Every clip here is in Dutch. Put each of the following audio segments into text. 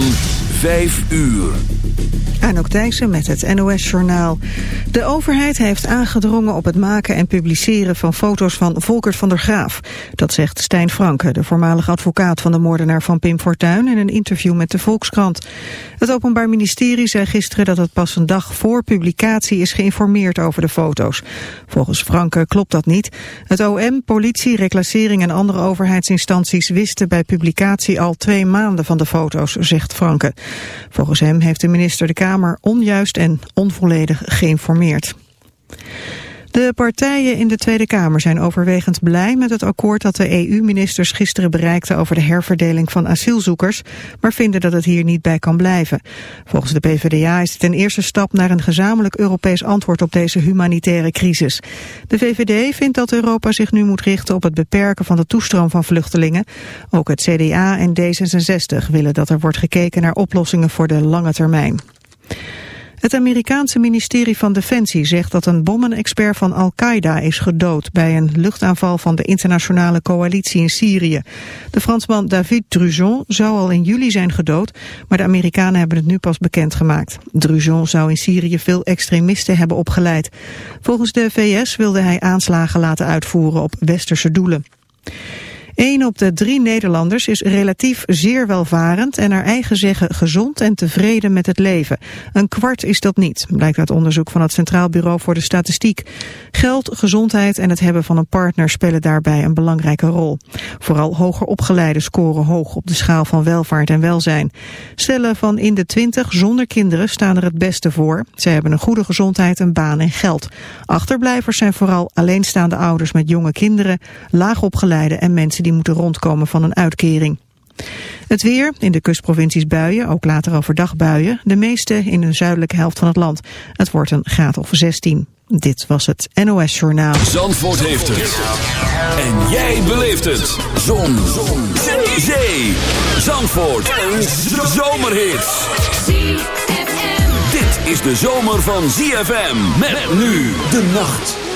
van 5 uur. Anouk Thijssen met het NOS-journaal. De overheid heeft aangedrongen op het maken en publiceren van foto's van Volkert van der Graaf. Dat zegt Stijn Franke, de voormalig advocaat van de moordenaar van Pim Fortuyn... in een interview met de Volkskrant. Het Openbaar Ministerie zei gisteren dat het pas een dag voor publicatie is geïnformeerd over de foto's. Volgens Franke klopt dat niet. Het OM, politie, reclassering en andere overheidsinstanties wisten bij publicatie al twee maanden van de foto's, zegt Franke. Volgens hem heeft de minister de Kamer onjuist en onvolledig geïnformeerd. De partijen in de Tweede Kamer zijn overwegend blij met het akkoord dat de EU-ministers gisteren bereikten over de herverdeling van asielzoekers, maar vinden dat het hier niet bij kan blijven. Volgens de PvdA is het een eerste stap naar een gezamenlijk Europees antwoord op deze humanitaire crisis. De VVD vindt dat Europa zich nu moet richten op het beperken van de toestroom van vluchtelingen. Ook het CDA en D66 willen dat er wordt gekeken naar oplossingen voor de lange termijn. Het Amerikaanse ministerie van Defensie zegt dat een bommenexpert van Al-Qaeda is gedood bij een luchtaanval van de internationale coalitie in Syrië. De Fransman David Drujon zou al in juli zijn gedood, maar de Amerikanen hebben het nu pas bekendgemaakt. Drujon zou in Syrië veel extremisten hebben opgeleid. Volgens de VS wilde hij aanslagen laten uitvoeren op westerse doelen. Een op de drie Nederlanders is relatief zeer welvarend en naar eigen zeggen gezond en tevreden met het leven. Een kwart is dat niet, blijkt uit onderzoek van het Centraal Bureau voor de Statistiek. Geld, gezondheid en het hebben van een partner spelen daarbij een belangrijke rol. Vooral hoger opgeleiden scoren hoog op de schaal van welvaart en welzijn. Stellen van in de twintig zonder kinderen staan er het beste voor. Zij hebben een goede gezondheid, een baan en geld. Achterblijvers zijn vooral alleenstaande ouders met jonge kinderen, laagopgeleide en mensen die moeten rondkomen van een uitkering. Het weer, in de kustprovincies buien, ook later overdag buien. De meeste in de zuidelijke helft van het land. Het wordt een graad of 16. Dit was het NOS Journaal. Zandvoort heeft het. En jij beleeft het. Zon. Zon. Zee. Zandvoort. Een zomerhit. Dit is de zomer van ZFM. Met nu de nacht.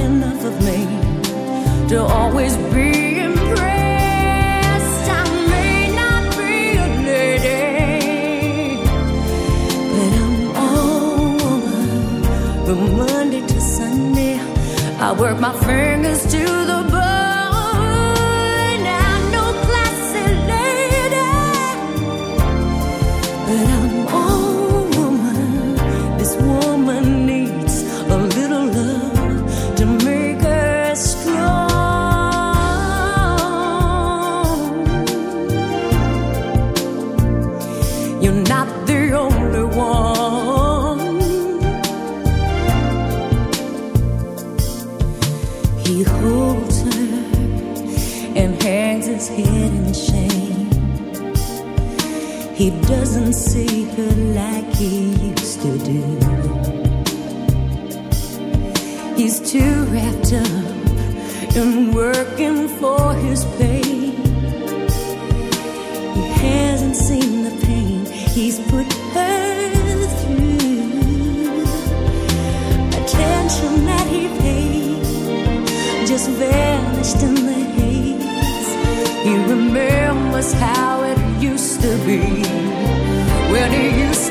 to always be impressed. I may not be a lady, but I'm a woman. From Monday to Sunday, I work my friends. he's put her through. Attention that he paid just vanished in the haze. He remembers how it used to be when he used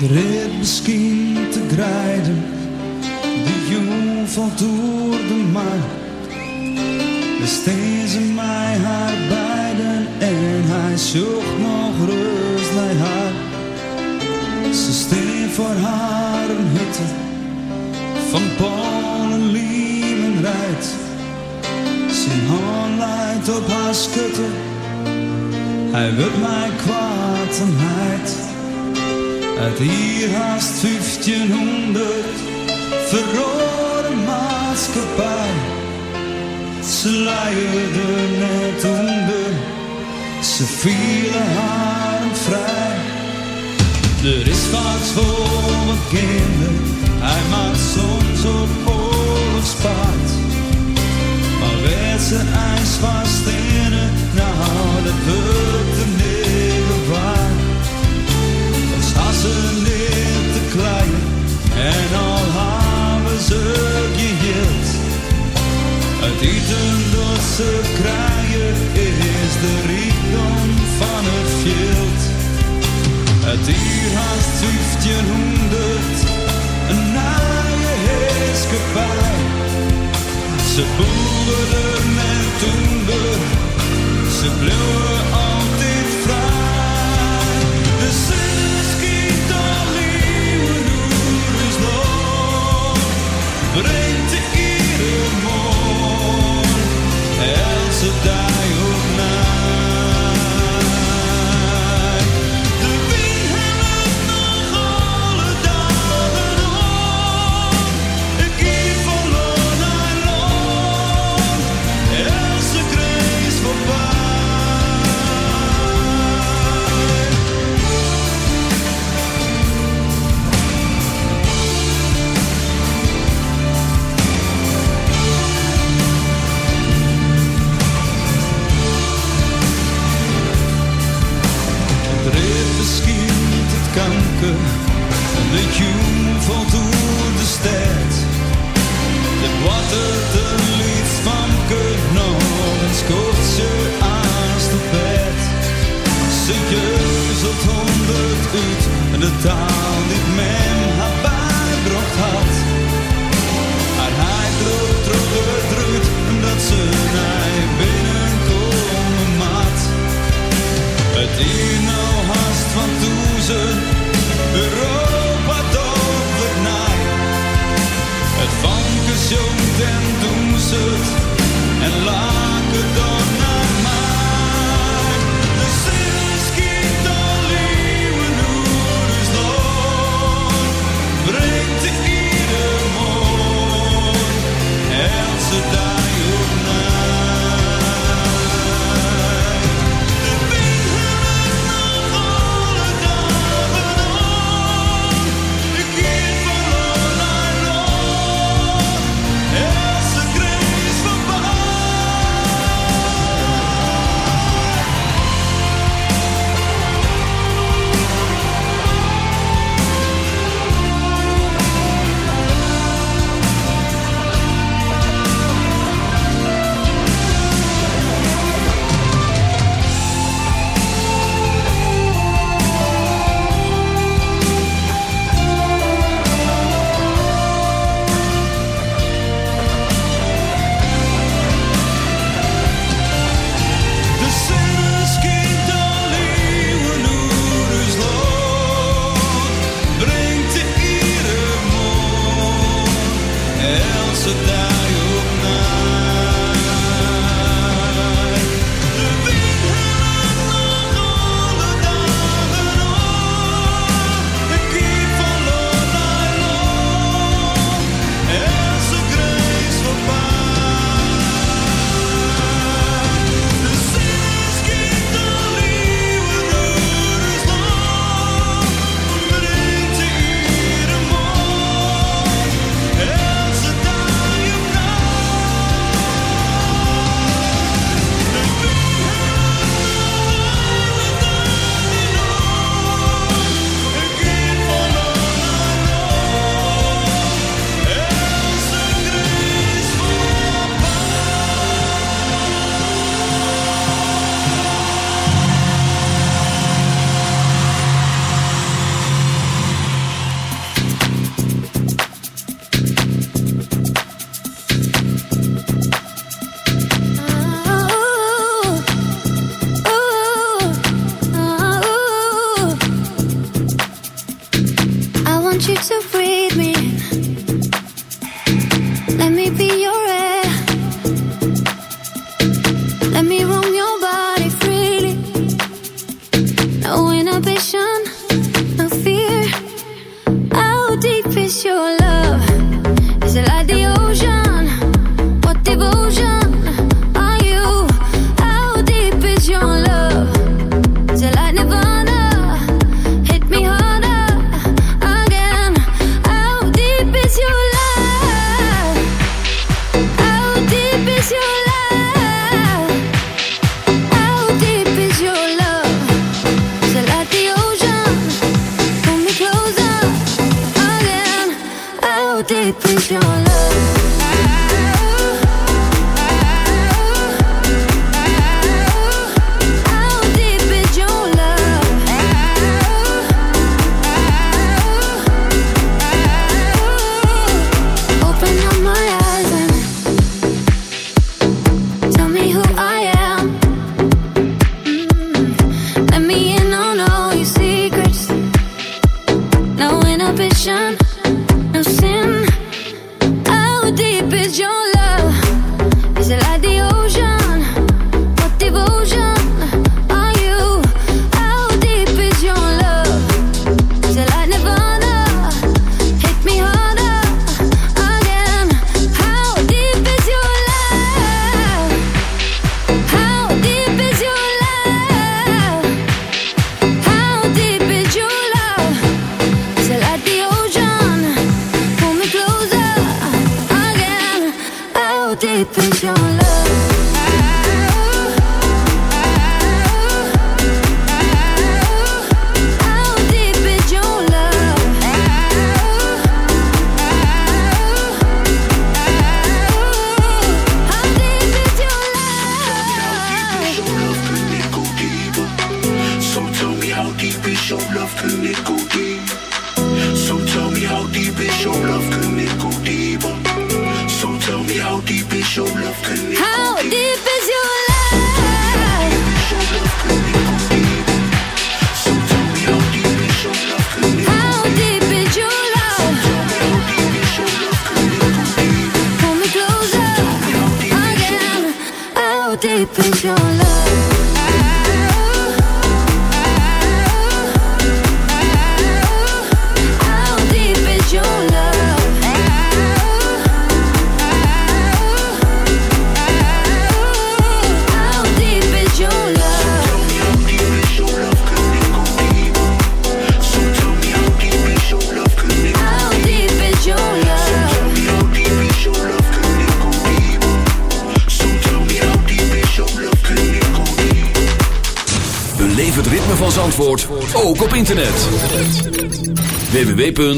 Ik red misschien te grijden, de jong valt door de markt. Besteed ze mij haar beiden en hij zocht nog rust bij haar. Ze steen voor haar een hutte van Polen, Liemen rijdt. Zijn hand leidt op haar schutte, hij wil mij kwaad en heid. Uit hier haast 1500 verrode maatschappij. Ze leiden net onder, ze vielen haar vrij. Er is wat voor mijn kinderen, hij maakt soms op oorlogspaard. Maar werd ze ijs vast in het, nou dat wordt er niet waar. Neer te kleien en al hebben ze geheeld. Het eten dat ze krijgen is de rijkdom van het veld. Het hier haast 1500, een naaie heerskepaar. Ze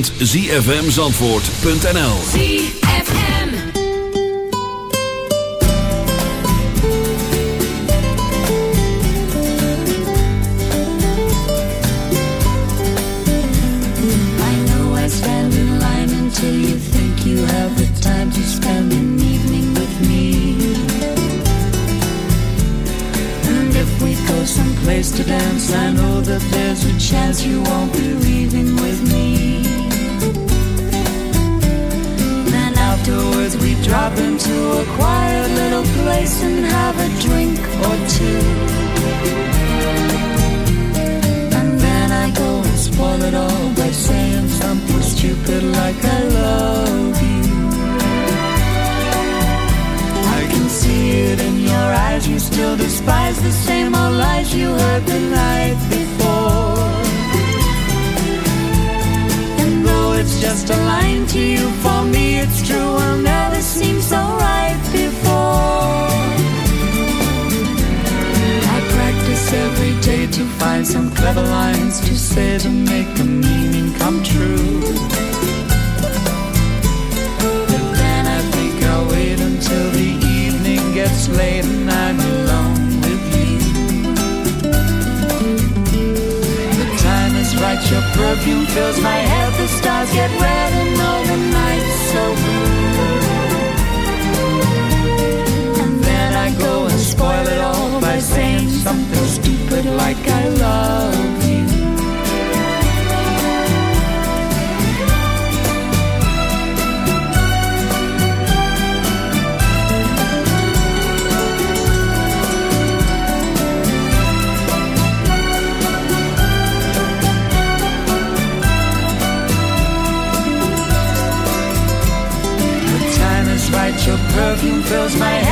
www.zfmzandvoort.nl ZFM. I know I stand in line until you think you have the time to spend an evening with me. And if we go someplace to dance I know that there's a chance you won't be fills my head.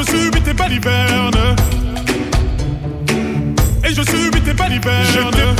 je subis tes balivernes. Et je subis tes balivernes.